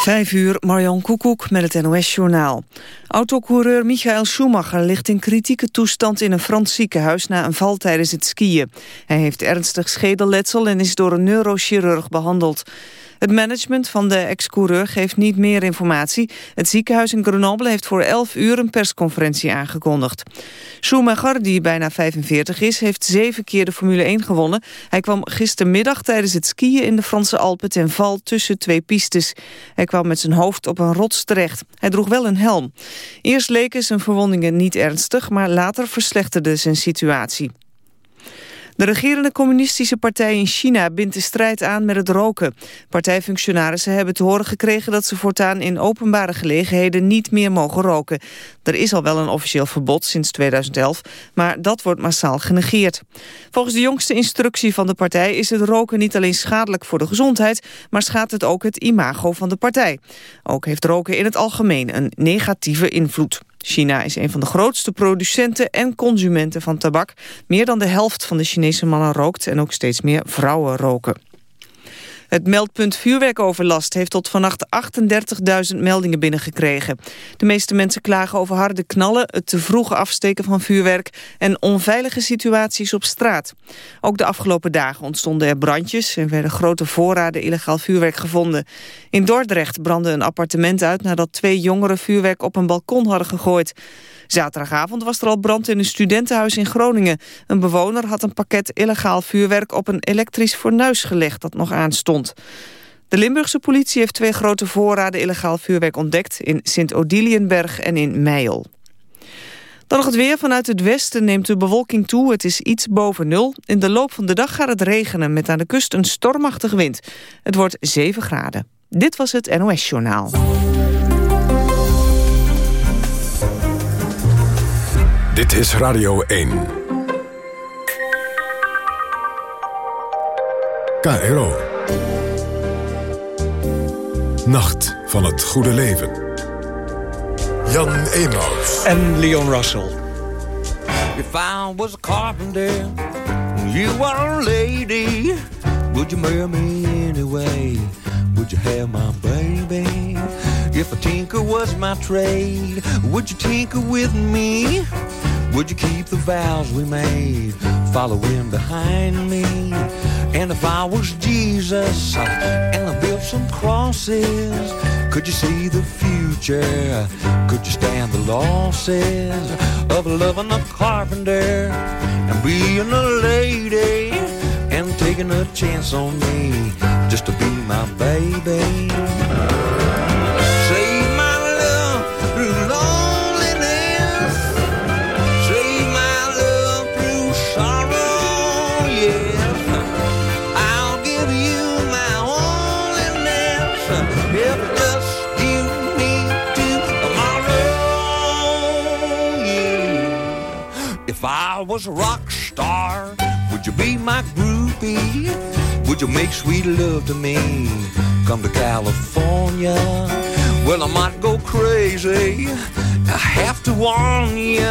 Vijf uur, Marjan Koekoek met het NOS-journaal. Autocoureur Michael Schumacher ligt in kritieke toestand in een Frans ziekenhuis na een val tijdens het skiën. Hij heeft ernstig schedelletsel en is door een neurochirurg behandeld. Het management van de ex-coureur geeft niet meer informatie. Het ziekenhuis in Grenoble heeft voor 11 uur een persconferentie aangekondigd. Schumacher, die bijna 45 is, heeft zeven keer de Formule 1 gewonnen. Hij kwam gistermiddag tijdens het skiën in de Franse Alpen ten val tussen twee pistes. Hij kwam met zijn hoofd op een rots terecht. Hij droeg wel een helm. Eerst leken zijn verwondingen niet ernstig, maar later verslechterde zijn situatie. De regerende communistische partij in China bindt de strijd aan met het roken. Partijfunctionarissen hebben te horen gekregen dat ze voortaan in openbare gelegenheden niet meer mogen roken. Er is al wel een officieel verbod sinds 2011, maar dat wordt massaal genegeerd. Volgens de jongste instructie van de partij is het roken niet alleen schadelijk voor de gezondheid, maar schaadt het ook het imago van de partij. Ook heeft roken in het algemeen een negatieve invloed. China is een van de grootste producenten en consumenten van tabak. Meer dan de helft van de Chinese mannen rookt en ook steeds meer vrouwen roken. Het meldpunt vuurwerkoverlast heeft tot vannacht 38.000 meldingen binnengekregen. De meeste mensen klagen over harde knallen, het te vroege afsteken van vuurwerk en onveilige situaties op straat. Ook de afgelopen dagen ontstonden er brandjes en werden grote voorraden illegaal vuurwerk gevonden. In Dordrecht brandde een appartement uit nadat twee jongeren vuurwerk op een balkon hadden gegooid. Zaterdagavond was er al brand in een studentenhuis in Groningen. Een bewoner had een pakket illegaal vuurwerk op een elektrisch fornuis gelegd dat nog aanstond. De Limburgse politie heeft twee grote voorraden illegaal vuurwerk ontdekt... in Sint-Odiliënberg en in Meijel. Dan nog het weer. Vanuit het westen neemt de bewolking toe. Het is iets boven nul. In de loop van de dag gaat het regenen met aan de kust een stormachtige wind. Het wordt 7 graden. Dit was het NOS Journaal. Dit is Radio 1. KRO. Nacht van het goede leven. Jan Emaus. En Leon Russell. If I was a carpenter, you were a lady, would you marry me anyway? Would you have my baby? If a tinker was my trade, would you tinker with me? Would you keep the vows we made, following behind me? And if I was Jesus and I built some crosses, could you see the future? Could you stand the losses of loving a carpenter and being a lady and taking a chance on me just to be my baby? Was a rock star, would you be my groupie? Would you make sweet love to me? Come to California, well, I might go crazy. I have to warn you.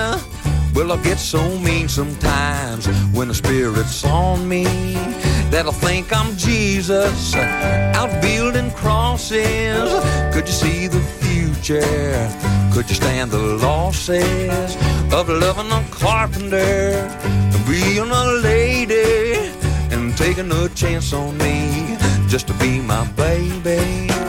Well, I get so mean sometimes when the spirit's on me that I think I'm Jesus out building crosses. Could you see the future? Could you stand the losses? of loving a carpenter and being a lady and taking a chance on me just to be my baby.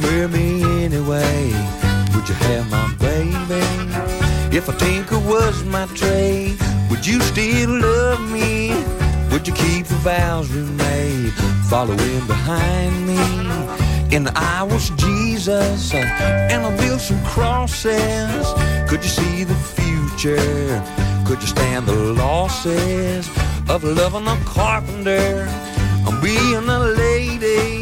Marry me anyway? Would you have my baby? If a tinker was my trade, would you still love me? Would you keep the vows we made, following behind me? And I was Jesus, and I built some crosses. Could you see the future? Could you stand the losses of loving a carpenter? I'm being a lady.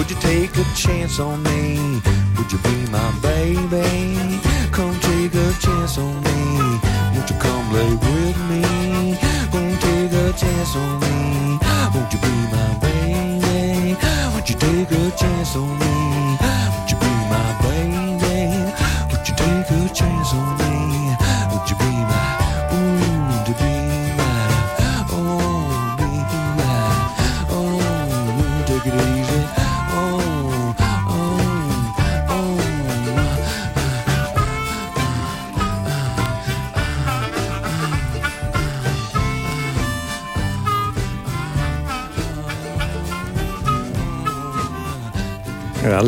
Would you take a chance on me? Would you be my baby? Come take a chance on me. Won't you come lay with me? Gonna take a chance on me. Won't you be my baby? Won't you take a chance on me? Won't you be my baby? Won't you take a chance on me? Would you be my,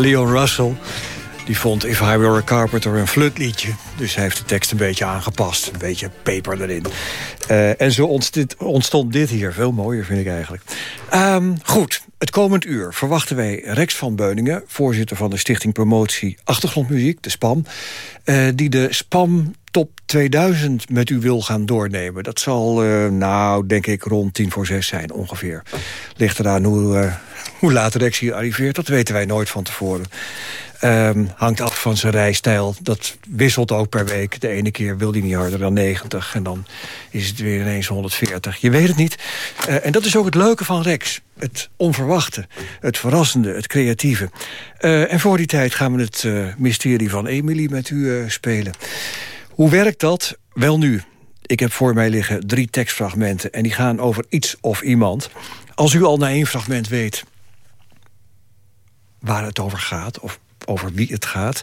Leon Russell die vond If I Were a Carpenter een flutliedje. Dus hij heeft de tekst een beetje aangepast. Een beetje peper erin. Eh, en zo ontstond, ontstond dit hier. Veel mooier vind ik eigenlijk. Ehm, goed, het komend uur verwachten wij Rex van Beuningen... voorzitter van de Stichting Promotie Achtergrondmuziek, de SPAM... eh, die de SPAM Top 2000 met u wil gaan doornemen. Dat zal, eh, nou, denk ik, rond tien voor zes zijn ongeveer. Ligt eraan hoe, eh, hoe laat Rex hier arriveert. Dat weten wij nooit van tevoren. Ehm, hangt af van zijn rijstijl. Dat wisselt ook per week. De ene keer wil hij niet harder dan 90. En dan is het weer ineens 140. Je weet het niet. Eh, en dat is ook het leuke van Rex. Het onverwachte, het verrassende, het creatieve. En voor die tijd gaan we het mysterie van Emily met u spelen. Hoe werkt dat? Wel nu. Ik heb voor mij liggen drie tekstfragmenten... en die gaan over iets of iemand. Als u al na één fragment weet waar het over gaat... of over wie het gaat,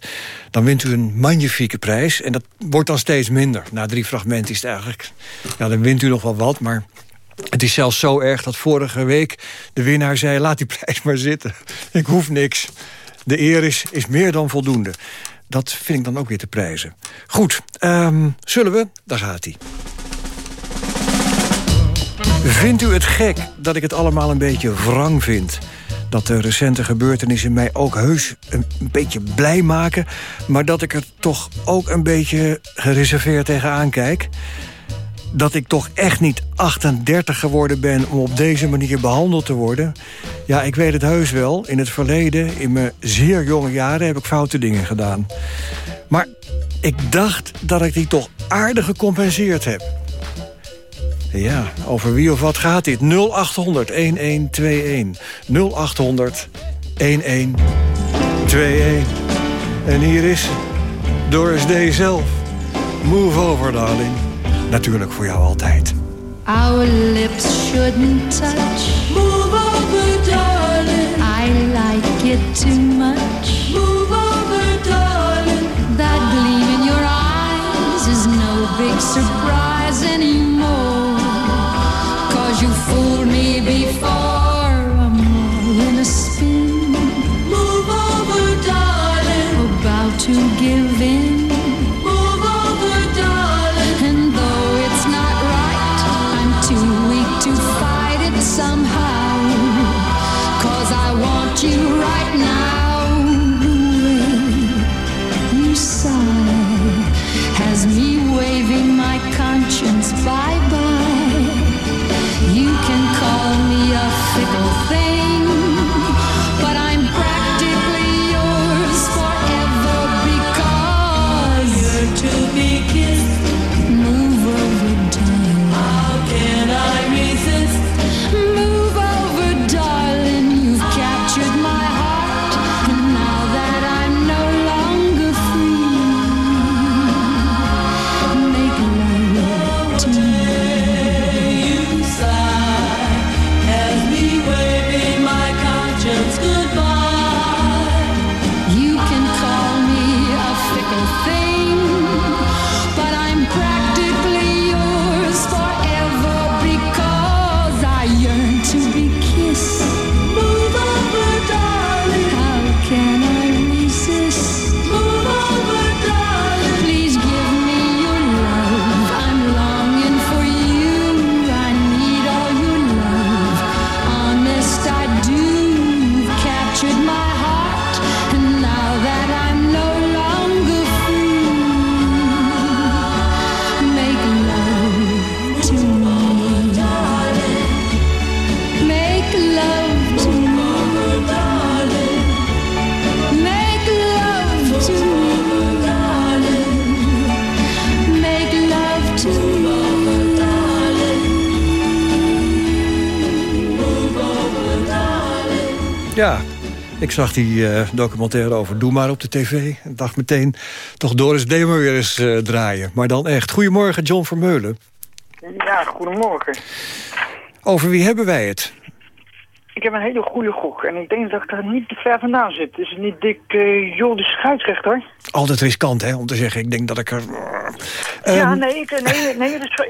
dan wint u een magnifieke prijs. En dat wordt dan steeds minder. Na drie fragmenten is het eigenlijk... Ja, dan wint u nog wel wat, maar... Het is zelfs zo erg dat vorige week de winnaar zei... laat die prijs maar zitten. Ik hoef niks. De eer is, is meer dan voldoende. Dat vind ik dan ook weer te prijzen. Goed, ehm, zullen we? Daar gaat hij. Vindt u het gek dat ik het allemaal een beetje wrang vind? Dat de recente gebeurtenissen mij ook heus een beetje blij maken... maar dat ik er toch ook een beetje gereserveerd tegenaan kijk? Dat ik toch echt niet 38 geworden ben om op deze manier behandeld te worden? Ja, ik weet het heus wel. In het verleden, in mijn zeer jonge jaren, heb ik foute dingen gedaan. Maar ik dacht dat ik die toch aardig gecompenseerd heb. Ja, over wie of wat gaat dit? 0800 1121. 0800 1121. En hier is. Doris Day zelf. Move over, darling. Natuurlijk voor jou altijd. Our lips shouldn't touch. Move over, darling. I like it too much. Move over, darling. That gleam in your eyes is no big surprise anymore. Cause you fooled me before. Ik zag die eh, documentaire over Doe maar op de tv. En dacht meteen, toch Doris Demer weer eens eh, draaien. Maar dan echt. Goedemorgen, John Vermeulen. Ja, goedemorgen. Over wie hebben wij het? Ik heb een hele goede gok en ik denk dat ik er niet te ver vandaan zit. Is het niet Dick uh, Jol de scheidsrechter? Altijd riskant, hè, om te zeggen. Ik denk dat ik er... ja, Ehm, nee, ik, nee, nee, dat is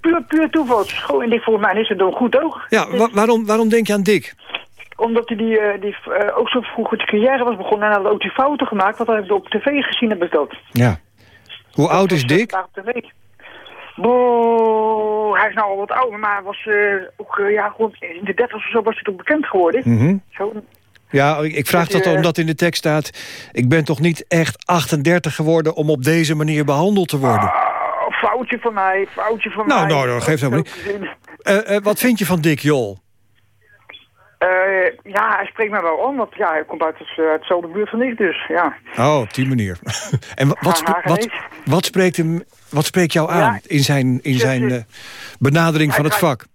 puur, puur toeval. Het is gewoon, en Dick, volgens mij is het een goed oog. Ja, wa- waarom, waarom denk je aan Dick? Omdat hij die, eh, die, eh, ook zo vroeg met zijn carrière was begonnen en had ook die fouten gemaakt. Want hij heeft op tv gezien, heb ik dat. Ja. Hoe oud is Dick? Daar op tv. Boah, hij is nou al wat ouder, maar hij was eh, ook, ja, rond in de 30 of zo was hij toch bekend geworden. Mhm. Zo, Ja, ik vraag Dat, dat omdat in de tekst staat... ik ben toch niet echt 38 geworden om op deze manier behandeld te worden. ah, foutje van mij, foutje van Nou, mij. nou, dat geeft helemaal niet. Wat vind je van Dick Jol? Eh, ja, hij spreekt mij wel aan, want ja, hij komt uit, het, eh, uit dezelfde buurt van ik, dus ja. Oh, op die manier. en wa- wat, wat, spreekt, hem, wat spreekt jou aan Ja, in zijn, in zijn eh, eh, benadering van het draait- vak?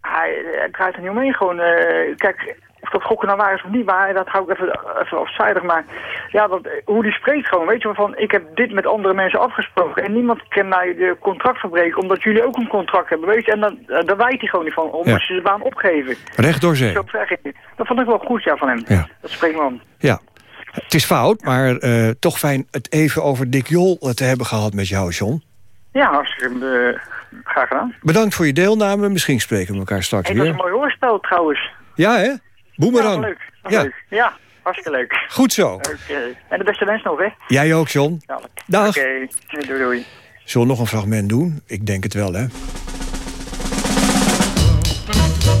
Hij, hij draait er niet omheen, gewoon, eh, kijk, of dat gokken nou waar is of niet waar, dat hou ik even, even afzijdig, maar ja, dat, hoe die spreekt gewoon, weet je van, ik heb dit met andere mensen afgesproken en niemand kan mij de contract verbreken, omdat jullie ook een contract hebben, weet je, en dan, eh, daar wijt hij gewoon niet van, omdat Ja. ze de baan opgeven. Recht door zee. Zo. Dat vond ik wel goed, ja, van hem. Ja. Dat spreekt me aan. Ja. Het is fout, maar eh, toch fijn het even over Dick Jol eh, te hebben gehad met jou, John. Ja, hartstikke graag gedaan. Bedankt voor je deelname. Misschien spreken we elkaar straks Hey, dat is een weer. mooi hoorspel trouwens. Ja, hè? Ja, Boemerang. leuk. Ja. leuk. Ja, hartstikke leuk. Goed zo. Oké. En de beste wens nog, hè? Jij ook, John. Ja. Dag. Oké, doei doei. Zullen we nog een fragment doen? Ik denk het wel, hè?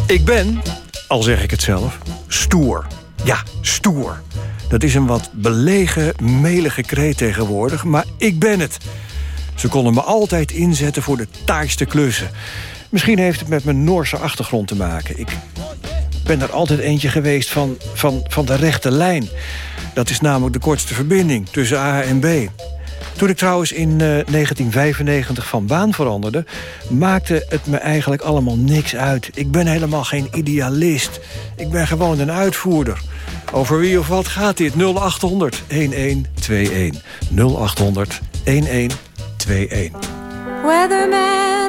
Ik ben, al zeg ik het zelf, stoer. Ja, stoer. Dat is een wat belegen, melige kreet tegenwoordig, maar ik ben het. Ze konden me altijd inzetten voor de taaiste klussen. Misschien heeft het met mijn Noorse achtergrond te maken. Ik ben er altijd eentje geweest van, van, van de rechte lijn. Dat is namelijk de kortste verbinding tussen A en B. Toen ik trouwens in eh, 1995 van baan veranderde... maakte het me eigenlijk allemaal niks uit. Ik ben helemaal geen idealist. Ik ben gewoon een uitvoerder. Over wie of wat gaat dit? 0800 1121. 0800 1121. Weatherman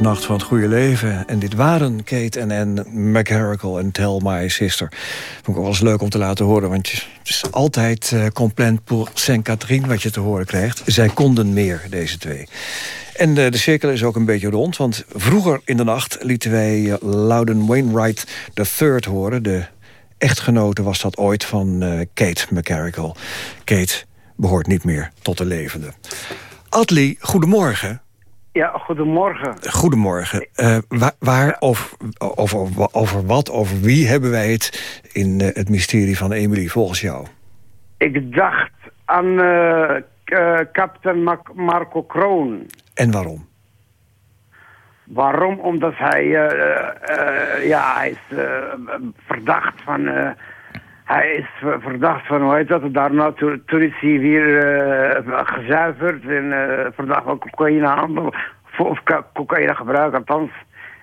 Nacht van het Goede Leven. En dit waren Kate en Anne McGarrigle en Tell My Sister. Vond ik wel eens leuk om te laten horen. Want het is altijd uh, pour Saint-Catherine wat je te horen krijgt. Zij konden meer, deze twee. En uh, de cirkel is ook een beetje rond. Want vroeger in de nacht lieten wij uh, Loudon Wainwright III horen. De echtgenote was dat ooit van Kate McGarrigle. Kate behoort niet meer tot de levende. Adli, goedemorgen. Ja, goedemorgen. Goedemorgen. Uh, waar, waar over, over, over wat, over wie hebben wij het in uh, het mysterie van Emily volgens jou? Ik dacht aan uh, kapitein Marco Kroon. En waarom? Waarom? Omdat hij, ja, hij is verdacht van hij is verdacht van, hoe heet dat, daarna is hij weer uh, gezuiverd en uh, verdacht van cocaïnehandel, of cocaïnegebruik althans.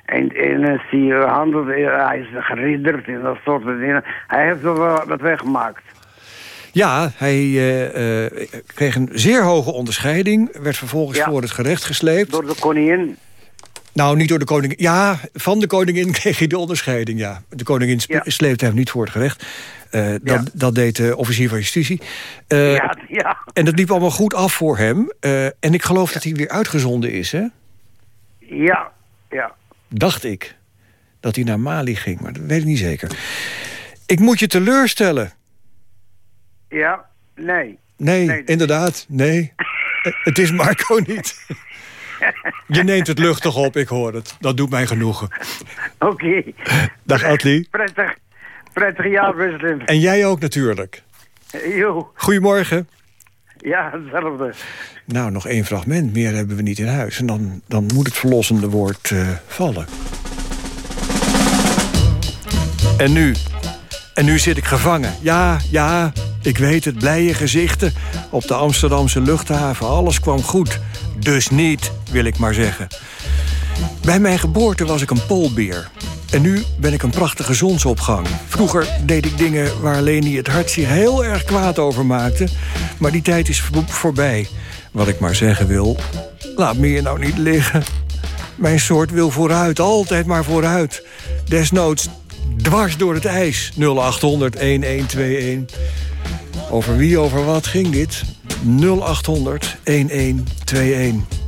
En, en uh, hij handelt, hij is geridderd en dat soort dingen. Hij heeft wel wat weggemaakt. Ja, hij kreeg een zeer hoge onderscheiding. Werd vervolgens ja. voor het gerecht gesleept. Door de koningin. Nou, niet door de koningin. Ja, van de koningin kreeg hij de onderscheiding, ja. De koningin ja. sleepte hem niet voor het gerecht. Uh, dat, ja. dat, deed de officier van justitie. Uh, ja, ja. En dat liep allemaal goed af voor hem. Uh, en ik geloof dat hij weer uitgezonden is, hè? Ja, ja. Dacht ik. Dat hij naar Mali ging, maar dat weet ik niet zeker. Ik moet je teleurstellen. Ja, nee. Nee, nee. inderdaad, nee. het is Marco niet. Je neemt het luchtig op, ik hoor het. Dat doet mij genoegen. Oké. Okay. Dag Adli. Prettig, prettig jaar, president. En jij ook natuurlijk. Jo. Goedemorgen. Ja, hetzelfde. Nou, nog één fragment. Meer hebben we niet in huis. En dan, dan moet het verlossende woord uh, vallen. En nu? En nu zit ik gevangen. Ja, ja, ik weet het. Blije gezichten op de Amsterdamse luchthaven. Alles kwam goed. Dus niet, wil ik maar zeggen. Bij mijn geboorte was ik een poolbeer. En nu ben ik een prachtige zonsopgang. Vroeger deed ik dingen waar Leni het hart zich heel erg kwaad over maakte. Maar die tijd is voorbij. Wat ik maar zeggen wil, laat me hier nou niet liggen. Mijn soort wil vooruit, altijd maar vooruit. Desnoods dwars door het ijs. 0800 1121. Over wie, over wat ging dit? 0800 1121.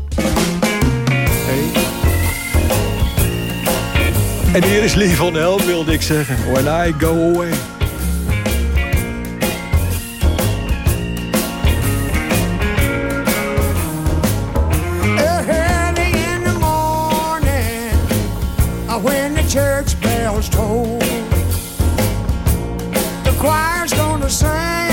En hier is Lee van Helm, wilde ik zeggen. When I go away. The church bells toll, the choir's gonna sing.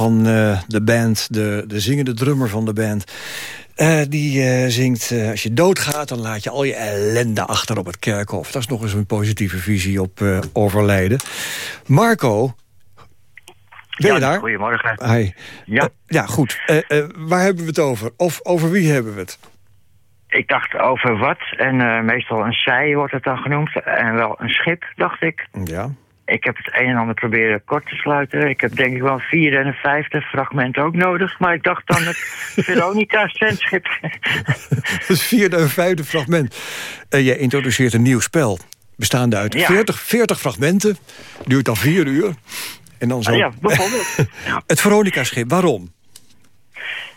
Van eh, de band, de, de zingende drummer van de band. Eh, die eh, zingt, als je doodgaat, dan laat je al je ellende achter op het kerkhof. Dat is nog eens een positieve visie op overlijden. Marco, ben je Ja, daar? Goedemorgen. Hi. Ja. Ja, goed. Waar hebben we het over? Of over wie hebben we het? Ik dacht over wat. En meestal een zij wordt het dan genoemd. En wel een schip, dacht ik. Ja. Ik heb het een en ander proberen kort te sluiten. Ik heb denk ik wel een vierde en een vijfde fragment ook nodig. Maar ik dacht dan het Veronica zendschip. Het vierde en vijfde fragment. Eh jij introduceert een nieuw spel. Bestaande uit Ja. 40, 40 fragmenten. Duurt dan vier uur. En dan zo... Ah, ja, bijvoorbeeld. Het Veronica-schip, waarom?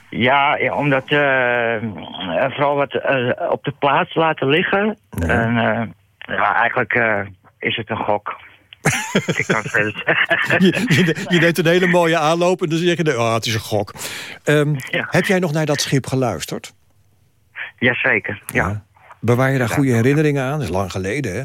Ja, ja, omdat eh, eh, vooral wat op de plaats laten liggen. En ja, eigenlijk is het een gok. ik kan het verder zeggen. Je, je, je neemt een hele mooie aanloop en dan zeg je... Oh, het is een gok. Ehm, Ja. Heb jij nog naar dat schip geluisterd? Jazeker, ja. Bewaar je daar goede herinneringen aan? Dat is lang geleden, hè?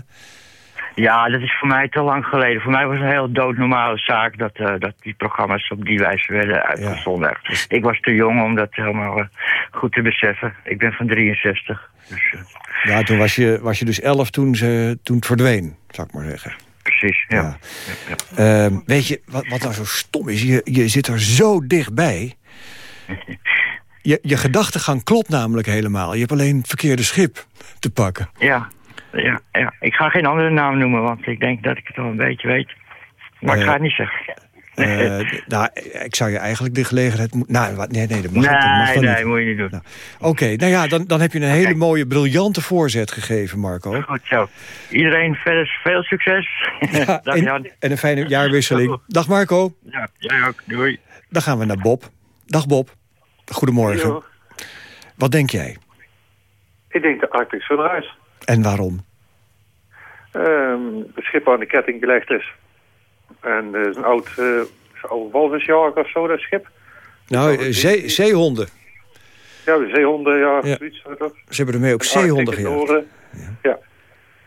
Ja, dat is voor mij te lang geleden. Voor mij was het een heel doodnormale zaak dat, eh, dat die programma's op die wijze werden uitgezonden. Ik was te jong om dat helemaal eh, goed te beseffen. Ik ben van 63. Dus, eh, Ja, toen was je, was je dus elf toen, ze, toen het verdween, zou ik maar zeggen. Precies, ja. Ja. Ehm, weet je, wat, wat nou zo stom is? Je, je zit er zo dichtbij. Je, je gedachtegang klopt namelijk helemaal. Je hebt alleen het verkeerde schip te pakken. Ja, ja, ja. Ik ga geen andere naam noemen, want ik denk dat ik het al een beetje weet. Maar ik Eh, ga het niet zeggen. Eh, nou, ik zou je eigenlijk de gelegenheid moeten... Nou, wat- nee, nee, dat mag, niet, dat mag nee, nee, niet. moet je niet doen. Nou, Oké, nou ja, dan, dan heb je een hele mooie, briljante voorzet gegeven, Marco. Goed zo. Iedereen verder veel succes. Ja, Dag en, Jan. en een fijne jaarwisseling. Dag Marco. Ja, jij ook. Doei. Dan gaan we naar Bob. Dag Bob. Goedemorgen. Wat denk jij? ik denk de Arctic Sunrise. En waarom? Ehm het schip aan de ketting gelegd is. En is een oud, eh oude walvisjager of zo, dat schip. Nou, eh, zee, zeehonden. Ja, de zeehonden, ja, Ja. zoiets. Ze hebben ermee En zeehonden gejaagd. Ja,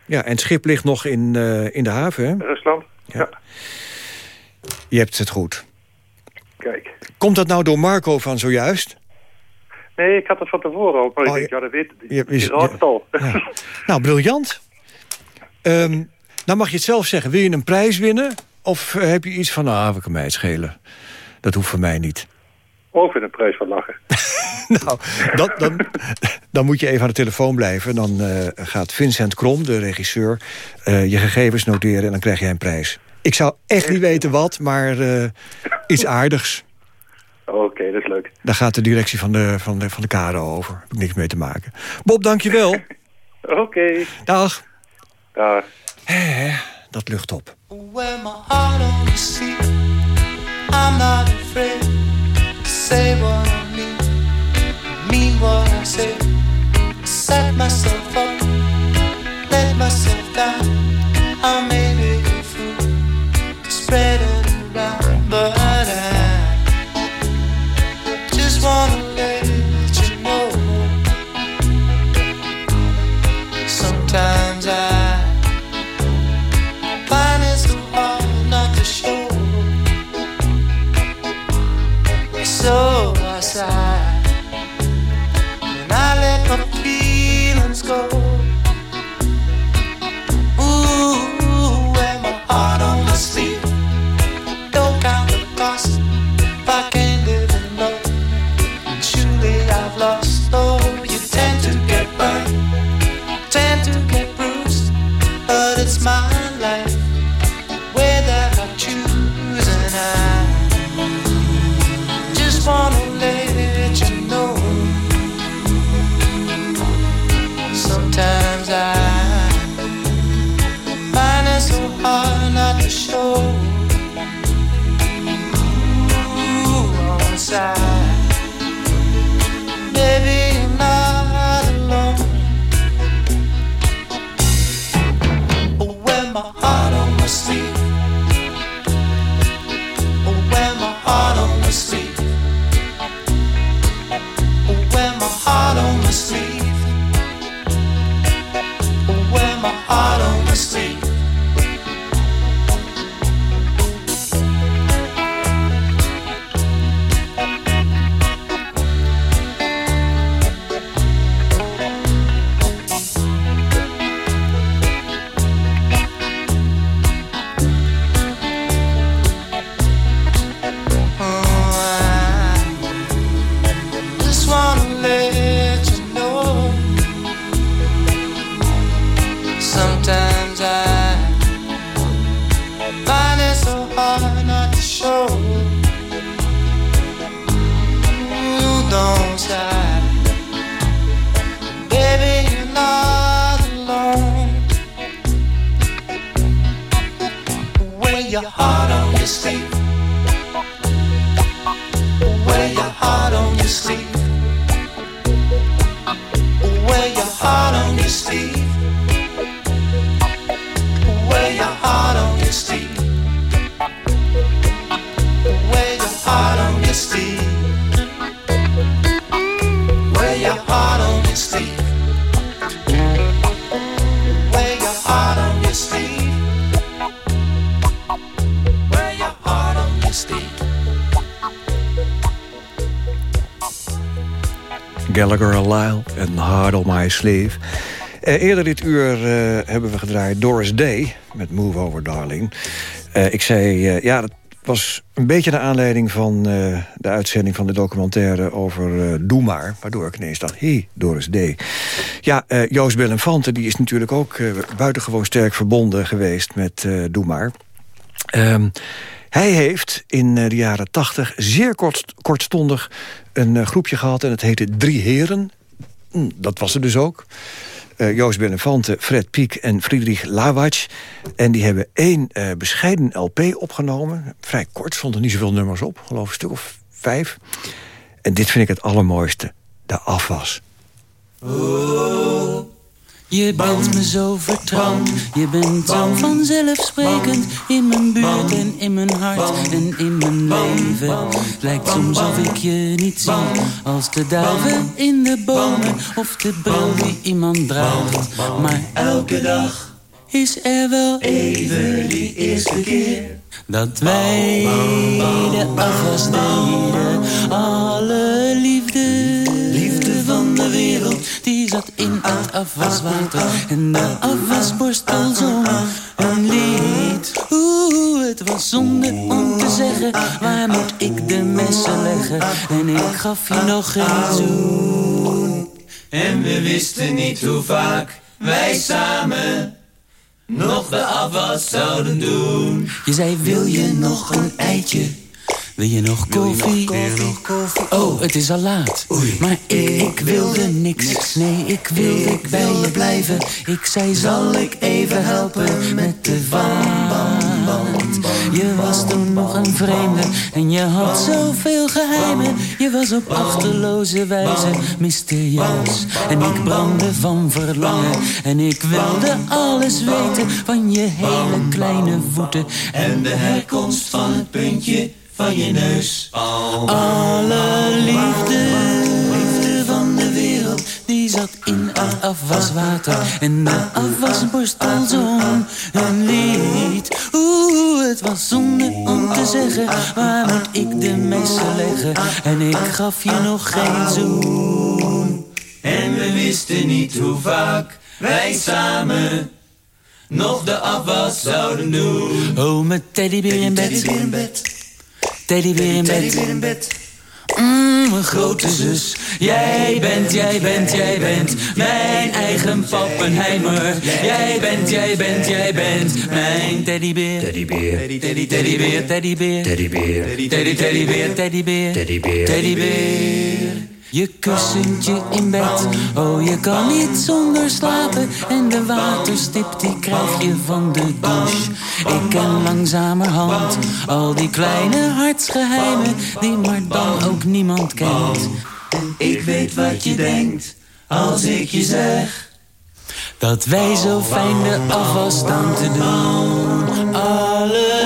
Ja, en het schip ligt nog in, eh, in de haven, hè? Rusland. Ja. Je hebt het goed. kijk. Komt dat nou door Marco van zojuist? Nee, ik had het van tevoren ook, maar Oh, ik denk, ja, dat weet je- je. je- het al. Ja. Nou, briljant. Ehm, nou mag je het zelf zeggen. Wil je een prijs winnen? Of eh, heb je iets van, nou, we kan mij schelen. Dat hoeft voor mij niet. Ook weer een prijs van lachen. Nou, dan, dan, dan moet je even aan de telefoon blijven. Dan eh, gaat Vincent Krom, de regisseur, eh, je gegevens noteren... en dan krijg jij een prijs. Ik zou echt niet weten wat, maar iets aardigs. Oké, dat is leuk. Daar gaat de directie van de, van de, van de KRO over. Heb ik niks mee te maken. Bob, dankjewel. Oké, Dag. daar. Hé, dat lucht op. When my heart on the sea, I'm not afraid to say what I mean, mean what I say. Set myself up, let myself down. I may be a fool to spread it around, but I just wanna Gallagher Lyle en Hard on My Sleeve. Eh, eerder dit uur eh, hebben we gedraaid Doris Day met Move Over Darling. Eh, ik zei, eh, ja, dat was een beetje naar aanleiding van eh, de uitzending van de documentaire over eh Doe Maar. Waardoor ik ineens dacht, hé, hey, Doris Day. Ja, eh, Joost Bellenfante die is natuurlijk ook buitengewoon sterk verbonden geweest met Doe Maar. Ehm, hij heeft in de jaren tachtig zeer kort, kortstondig een eh, groepje gehad... en het heette Drie Heren. Hm, dat was er dus ook. Eh, Joost Benefante, Fred Piek en Friedrich Lawatsch. En die hebben één eh, bescheiden LP opgenomen. Vrij kort, stonden niet zoveel nummers op. Geloof een stuk of vijf. En dit vind ik het allermooiste. De afwas. Oh, je bent me zo vertrouwd. Je bent zo vanzelfsprekend in mijn buurt en in mijn hart en in mijn leven. Lijkt soms of ik je niet zie als de duiven in de bomen of de bril die iemand draagt. Maar elke dag is er wel even die eerste keer dat wij de afwas. Alle liefde, die zat in het afwaswater. En de afwasborstel zong een lied. Oeh, het was zonde om te zeggen, waar moet ik de messen leggen? En ik gaf je nog geen zoen. En we wisten niet hoe vaak wij samen nog de afwas zouden doen. Je zei, wil je nog een eitje? Wil je nog koffie? Oh, het is al laat. Maar ik, ik wilde niks. Nee, ik wilde bij je blijven. Ik zei, zal ik even helpen met de vaat? Je was toen nog een vreemde en je had zoveel geheimen. Je was op achterloze wijze mysterieus. En ik brandde van verlangen. En ik wilde alles weten van je hele kleine voeten. En de herkomst van het puntje van je neus. Alle liefde, liefde van de wereld, die zat in het afwaswater. En de afwasborstel zong een lied. Oeh, het was zonde om te zeggen, waar moet ik de messen leggen? En ik gaf je nog geen zoen. En we wisten niet hoe vaak wij samen nog de afwas zouden doen. Oh, met teddybeer in bed. Teddybeer in bed. in bed. Mm, mijn grote zus. Jij bent, jij bent, jij bent mijn eigen pappenheimer. Jij bent, jij bent, jij bent mijn teddybeer. Teddybeer. Teddy, teddybeer, teddybeer. Teddybeer. Teddy, teddybeer, teddybeer. Teddybeer. Teddybeer. Je kussentje in bed, oh je kan niet zonder slapen. En de waterstip die krijg je van de douche. Ik ken langzamerhand al die kleine hartsgeheimen. Die maar dan ook niemand kent. Ik weet wat je denkt als ik je zeg. Dat wij zo fijn de afwas staan te doen. Alle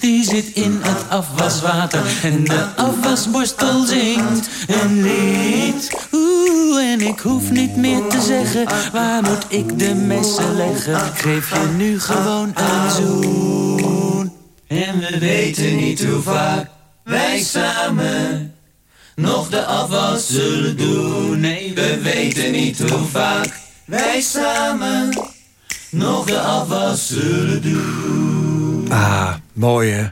die zit in het afwaswater. En de afwasborstel zingt een lied. Oeh, en ik hoef niet meer te zeggen, waar moet ik de messen leggen? Geef je nu gewoon een zoen. En we weten niet hoe vaak wij samen nog de afwas zullen doen. Nee, we weten niet hoe vaak wij samen nog de afwas zullen doen. Ah, mooi hè.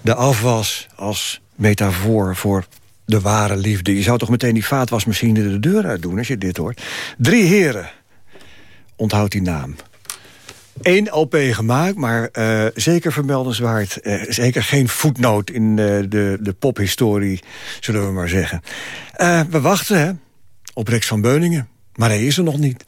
De afwas als metafoor voor de ware liefde. Je zou toch meteen die vaatwasmachine de deur uit doen als je dit hoort. Drie heren. Onthoud die naam. Eén LP gemaakt, maar eh, zeker vermeldenswaard. Eh, zeker geen voetnoot in eh, de, de pophistorie, zullen we maar zeggen. We wachten op Rex van Beuningen. Maar hij is er nog niet.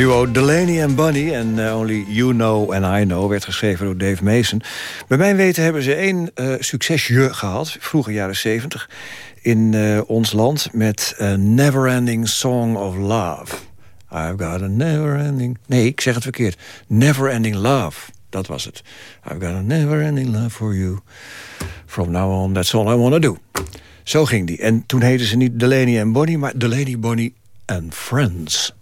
Duo Delaney en Bunny en eh, Only You Know and I Know... werd geschreven door Dave Mason. Bij mijn weten hebben ze één eh, succesje gehad, vroege jaren 70 in eh, ons land met Neverending Song of Love. I've got a never-ending... Nee, ik zeg het verkeerd. Never-ending love. Dat was het. I've got a never-ending love for you. From now on, that's all I want to do. Zo ging die. En toen heten ze niet Delaney en Bonnie, maar Delaney, Bonnie and Friends.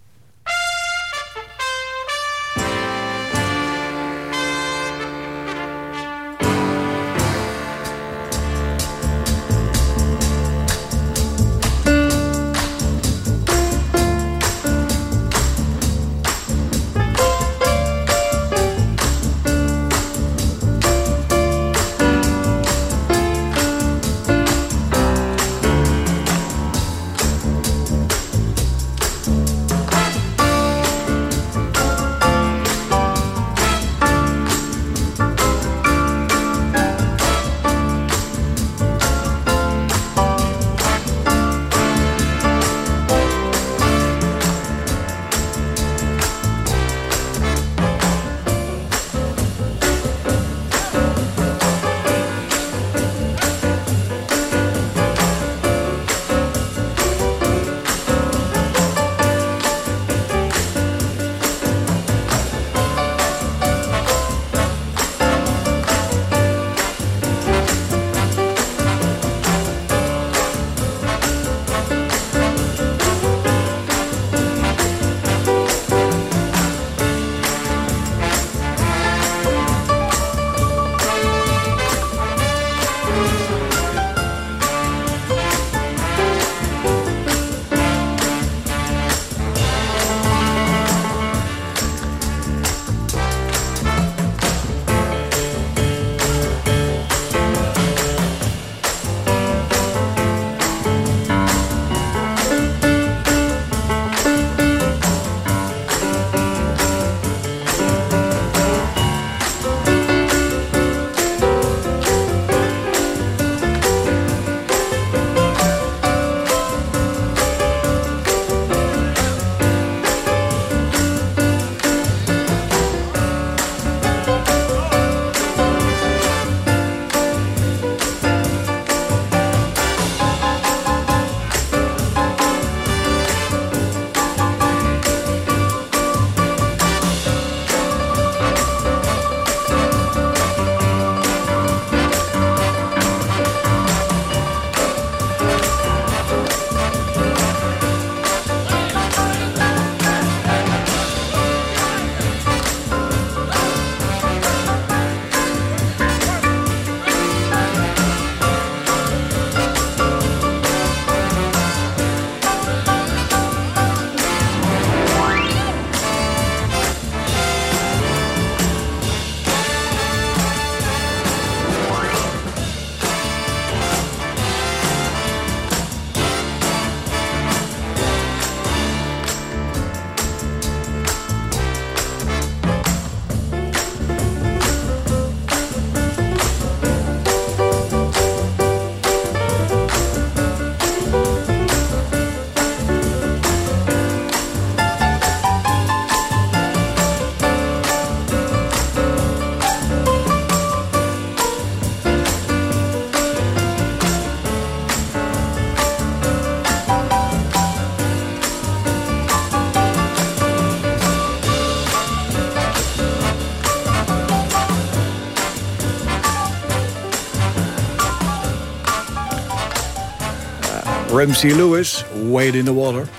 Ramsey Lewis, Wade in the Water.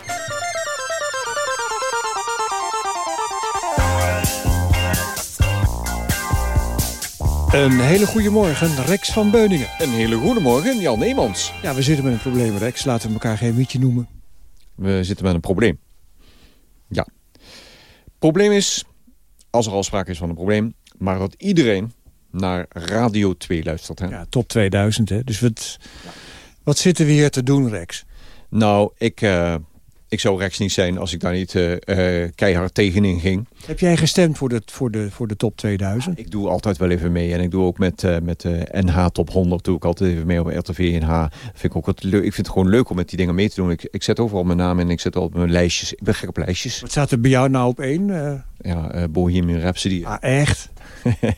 Een hele goede morgen, Rex van Beuningen. Een hele goede morgen, Jan Neemans. Ja, we zitten met een probleem, Rex. Laten we elkaar geen mietje noemen. We zitten met een probleem. Ja. Probleem is, als er al sprake is van een probleem... maar dat iedereen naar Radio 2 luistert. Hè? Ja, top 2000, hè. Dus wat, wat zitten we hier te doen, Rex? Nou, ik, eh, ik zou rechts niet zijn als ik daar niet eh, eh, keihard tegenin ging. Heb jij gestemd voor de, voor de, voor de top 2000? Ik doe altijd wel even mee. En ik doe ook met, met NH Top 100 doe ik altijd even mee op RTV NH. Vind ik, ook wat leuk. ik vind het gewoon leuk om met die dingen mee te doen. Ik, ik zet overal mijn naam in. Ik zet al op mijn lijstjes. Ik ben gek op lijstjes. Wat staat er bij jou nou op één? Ja, Bohemian Rhapsody. ah, echt?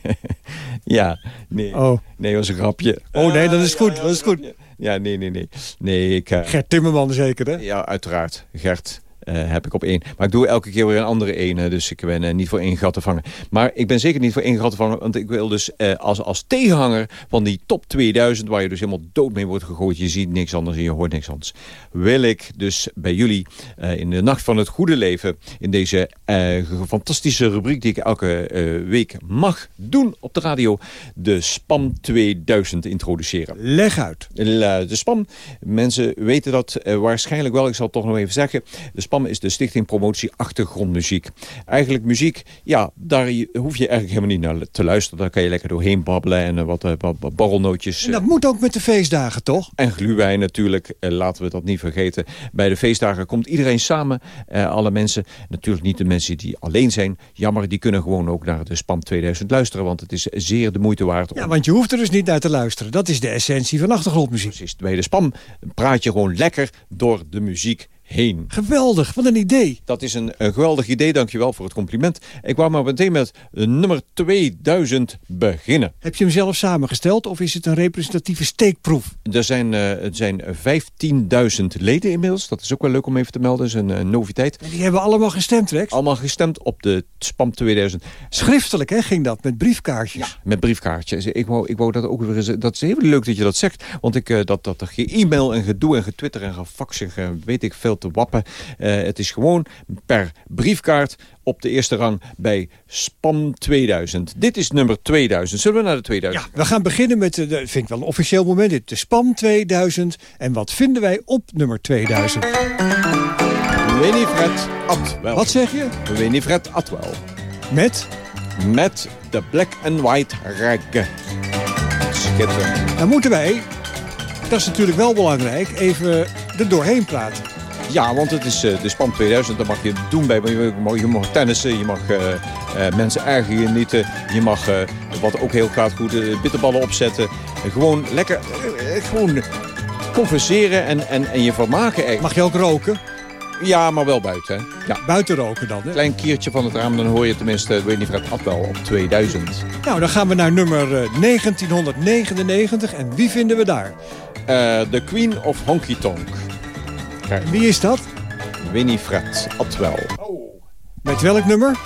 ja, nee. Oh. Nee, dat was een grapje. Oh nee, dat is goed. Dat is goed. Ja, nee, nee, nee. Nee, ik... eh, Gert Timmerman zeker, hè? Ja, uiteraard. Gert heb ik op één. Maar ik doe elke keer weer een andere hè, Dus ik ben eh, niet voor één gat te vangen. Maar ik ben zeker niet voor één gat te vangen. Want ik wil dus eh, als, als tegenhanger van die top 2000... waar je dus helemaal dood mee wordt gegooid. Je ziet niks anders en je hoort niks anders. Wil ik dus bij jullie eh, in de Nacht van het Goede Leven... in deze eh, fantastische rubriek die ik elke eh, week mag doen op de radio... de Spam 2000 introduceren. Leg uit. De SPAM, mensen weten dat eh, waarschijnlijk wel. Ik zal het toch nog even zeggen. De SPAM is de Stichting Promotie Achtergrondmuziek. Eigenlijk muziek, ja, daar hoef je eigenlijk helemaal niet naar te luisteren. Daar kan je lekker doorheen babbelen en eh, wat, eh, wat, wat borrelnootjes... En dat moet ook met de feestdagen, toch? En gluwijn natuurlijk, eh, laten we dat niet vergeten. Bij de feestdagen komt iedereen samen, eh, alle mensen. Natuurlijk niet de mensen die alleen zijn. Jammer, die kunnen gewoon ook naar de SPAM 2000 luisteren... want het is zeer de moeite waard Ja, want je hoeft er dus niet naar te luisteren. Dat is de essentie van achtergrondmuziek. Precies, bij de spam praat je gewoon lekker door de muziek heen. Geweldig, wat een idee. Dat is een, een geweldig idee, dankjewel voor het compliment. Ik wou maar meteen met nummer 2000 beginnen. Heb je hem zelf samengesteld of is het een representatieve steekproef? Er zijn, eh, het zijn 15.000 leden inmiddels. Dat is ook wel leuk om even te melden. Dat is een, noviteit. En die hebben allemaal gestemd, Rex? Allemaal gestemd op de Spam 2000. Schriftelijk, hè, ging dat, met briefkaartjes. Met briefkaartjes. Ik wou, ik wou dat ook weer eens... Dat is heel leuk dat je dat zegt. Want ik, eh, dat, dat er geen e-mail en gedoe en getwitter en gefax en ge- weet ik veel te wappen. Eh, het is gewoon per briefkaart op de eerste rang bij Spam 2000. Dit is nummer 2000. Zullen we naar de 2000? We gaan beginnen met, de, de- vind ik wel een officieel moment, dit, de Spam 2000. En wat vinden wij op nummer 2000? Winifred Atwell. Wat zeg je? Winifred Atwell. Met? Met de Black and White Reggae. Schitterend. Dan moeten wij, dat is natuurlijk wel belangrijk, even er doorheen praten. Ja, want het is eh, de Spam 2000. Dat mag je doen bij. Je mag, je mag tennissen, je mag eh, eh, mensen erg genieten. Je mag, wat ook heel gaat goed, bitterballen opzetten. En gewoon lekker, gewoon converseren en, en, en je vermaken. echt. Mag je ook roken? Ja, maar wel buiten. Hè? Ja. Buiten roken dan, hè? Klein kiertje van het raam, dan hoor je tenminste Winifred Atwell op 2000. Nou, dan gaan we naar nummer eh, 1999. En wie vinden we daar? The Queen of Honky Tonk. Wie is dat? Winifred Atwell. Met welk nummer?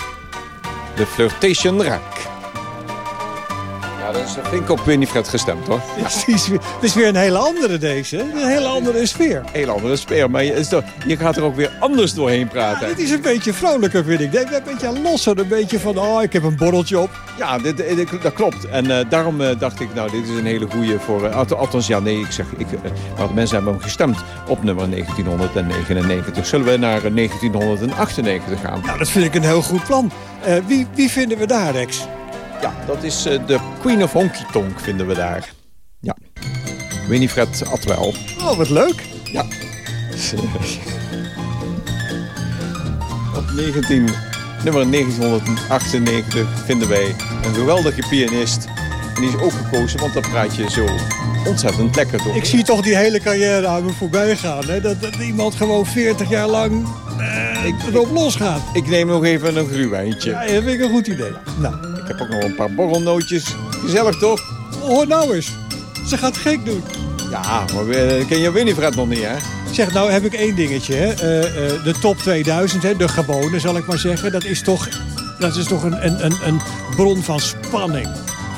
De Flirtation Rack. Ja, dat is flink op Winifred gestemd, hoor. Ja. Het is, is weer een hele andere deze. Een hele andere sfeer. Heel andere sfeer, maar je, toch- je gaat er ook weer anders doorheen praten. Het is een beetje vrolijker, vind ik. Een beetje losser. Een beetje van, oh, ik heb een borreltje op. Ja, dit, dit- dat klopt. En eh, daarom eh, dacht ik, nou, dit is een hele goeie voor... eh, alth- althans, ja, nee, ik zeg... Ik, maar mensen hebben hem gestemd op nummer 1999. Zullen we naar eh, 1998 gaan? Nou, dat vind ik een heel goed plan. Wie, wie vinden we daar, Rex? Ja, dat is eh, de Queen of Honky Tonk vinden we daar. Ja. Winifred Atwell. Oh, wat leuk. Ja. Op 19, nummer 1998 vinden wij een geweldige pianist. En die is ook gekozen, want dan praat je zo ontzettend lekker door. Ik zie toch die hele carrière aan me voorbij gaan. Hè? Dat, dat iemand gewoon 40 jaar lang eh, erop losgaat. Ik neem nog even een gruwijntje. Ja, dat vind ik een goed idee. Nou, Ik heb ook nog een paar borrelnootjes. Gezellig toch? hoor nou eens. Ze gaat gek doen. Ja, maar eh, ken je Winifred nog niet, hè? Zeg, nou heb ik één dingetje. Hè. Eh, eh, de top 2000, hè, de gewone zal ik maar zeggen. Dat is toch, dat is toch een, een, een bron van spanning.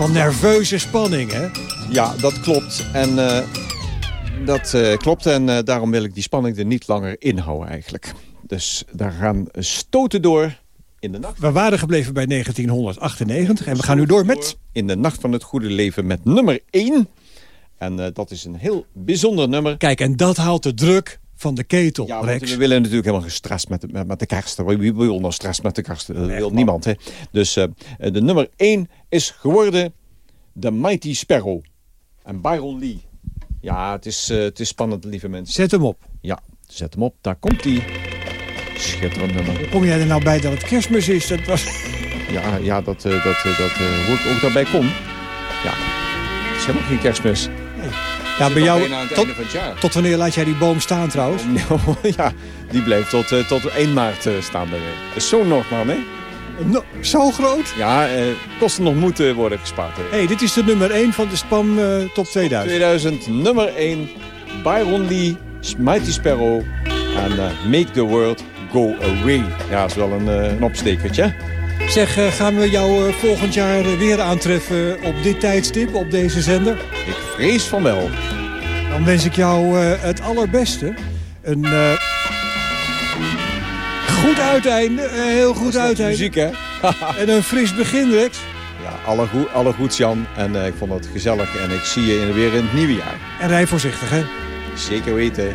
Van nerveuze spanning, hè? Ja, dat klopt. En eh, dat eh, klopt. En eh, daarom wil ik die spanning er niet langer inhouden eigenlijk. Dus daar gaan stoten door in de nacht. We waren gebleven bij 1998 en we gaan nu door met... In de nacht van het goede leven met nummer 1. En dat is een heel bijzonder nummer. Kijk, en dat haalt de druk van de ketel, Ja, we willen natuurlijk helemaal gestrest met, de- met, met de kerst. Wie, wie wil nog stress met de kerst? Dat wil niemand. Hè? Dus eh, de nummer 1 is geworden The Mighty Sparrow. En Byron Lee. Ja, het is, eh, het is spannend, lieve mensen. Zet hem op. Ja, zet hem op. Daar komt hij. Schitterend nummer. Hoe kom jij er nou bij dat het kerstmis is? Dat was... Ja, ja dat, eh, dat, eh, dat, eh, hoe ik ook daarbij kom. Ja, het is helemaal geen kerstmis. Ja, bij jou, tot, wanneer laat jij die boom staan trouwens? ja, die blijft tot, eh, tot 1 maart eh, staan bij mij. Is zo nog, man, hè? No, zo groot? Ja, eh kosten nog moeten worden gespaard. hè. hey, dit is de nummer 1 van de Spam eh, Top 2000. 2000, nummer 1. Byron Lee, Mighty Sparrow. En eh, Make the World Go Away. Ja, dat is wel een, eh, een opstekertje. Zeg, eh, gaan we jou eh, volgend jaar weer aantreffen op dit tijdstip, op deze zender? Ik vrees van wel. Dan wens ik jou eh, het allerbeste. Een goed uiteinde, een heel goed uiteinde. Muziek, hè? en een fris begin, Rex. Ja, alle, goe alle goeds, Jan. En ik vond het gezellig. En ik zie je weer in het nieuwe jaar. En rij voorzichtig, hè? Zeker weten.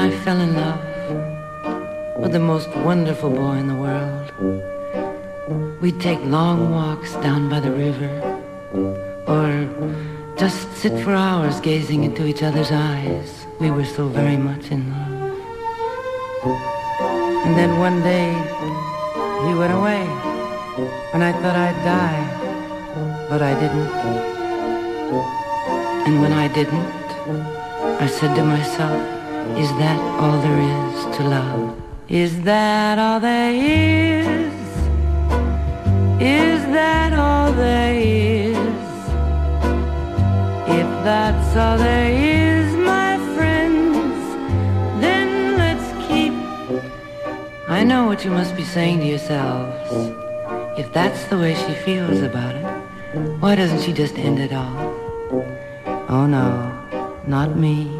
I fell in love with the most wonderful boy in the world. We'd take long walks down by the river or just sit for hours gazing into each other's eyes. We were so very much in love. And then one day he went away and I thought I'd die, but I didn't. And when I didn't, I said to myself, is that all there is to love? Is that all there is? Is that all there is? If that's all there is, my friends, then let's keep. I know what you must be saying to yourselves. If that's the way she feels about it, why doesn't she just end it all? Oh no, not me.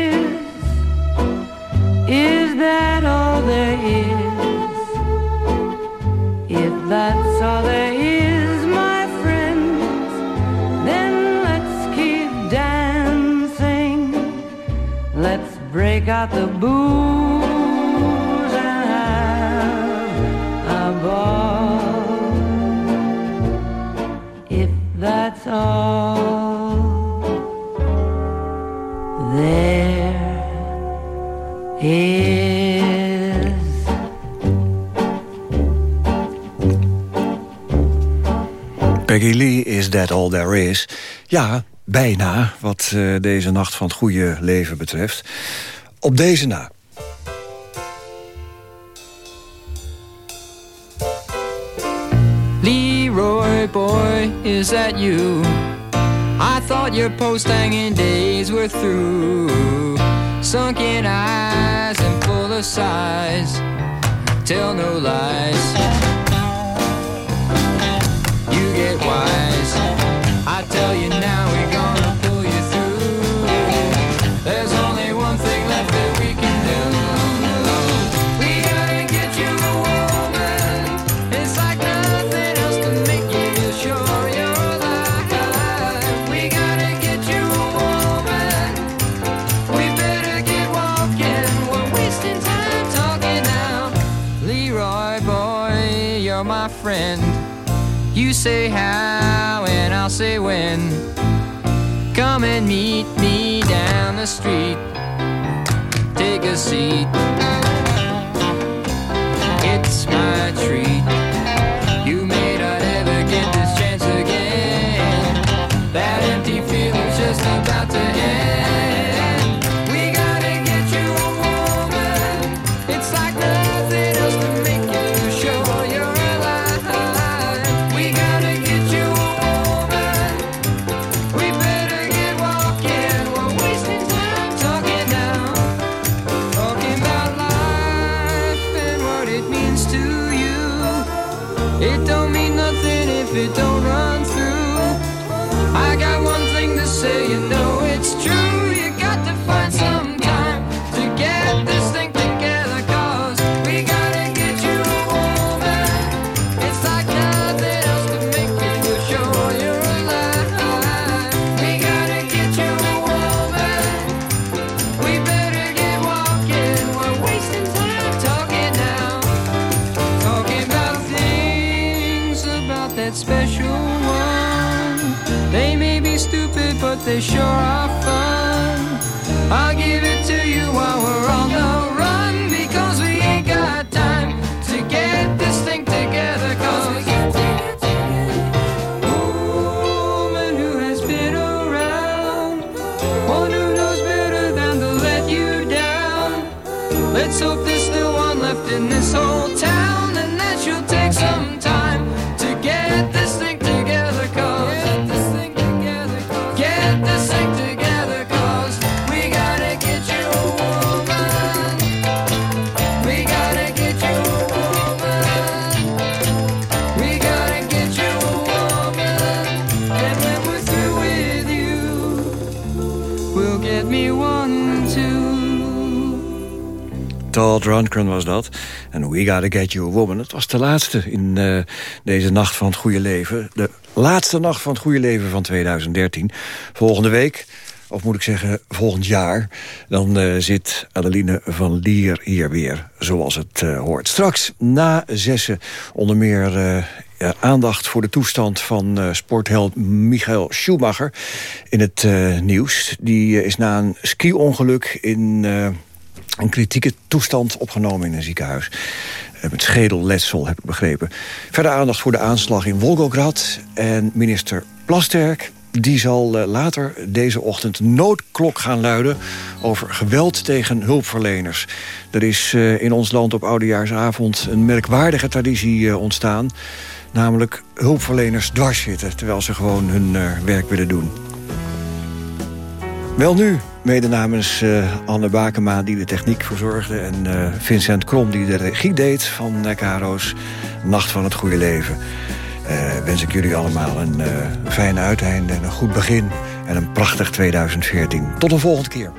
Out the booze and have a ball. If that's all there is. Peggy Lee is that all there is. Ja, bijna, wat eh, deze nacht van het goede leven betreft. Op deze na. Leroy boy, is that you? I thought your post hanging days were through. Sunken eyes and full of sighs. Tell no lies. You get wise. I tell you now we're gonna You say how and I'll say when. Come and meet me down the street. Take a seat. Was dat. En We Gotta Get You a Woman. Het was de laatste in eh, deze Nacht van het Goede Leven. De laatste Nacht van het Goede Leven van 2013. Volgende week, of moet ik zeggen volgend jaar... dan eh, zit Adeline van Lier hier weer, zoals het eh, hoort. Straks na zessen onder meer... aandacht voor de toestand van sportheld Michael Schumacher in het nieuws. Die is na een ski-ongeluk in een kritieke toestand opgenomen in een ziekenhuis. Eh, met schedeletsel, heb ik begrepen. Verder aandacht voor de aanslag in Volgograd. En minister Plasterk die zal eh, later deze ochtend noodklok gaan luiden... over geweld tegen hulpverleners. Er is eh, in ons land op Oudejaarsavond een merkwaardige traditie ontstaan... namelijk hulpverleners dwars zitten... terwijl ze gewoon hun werk willen doen. Wel nu, mede namens eh, Anne Bakema die de techniek verzorgde... en eh, Vincent Krom die de regie deed van uh, Karo's Nacht van het Goede Leven... eh, wens ik jullie allemaal een eh, fijn uiteinde en een goed begin... en een prachtig 2014. Tot de volgende keer.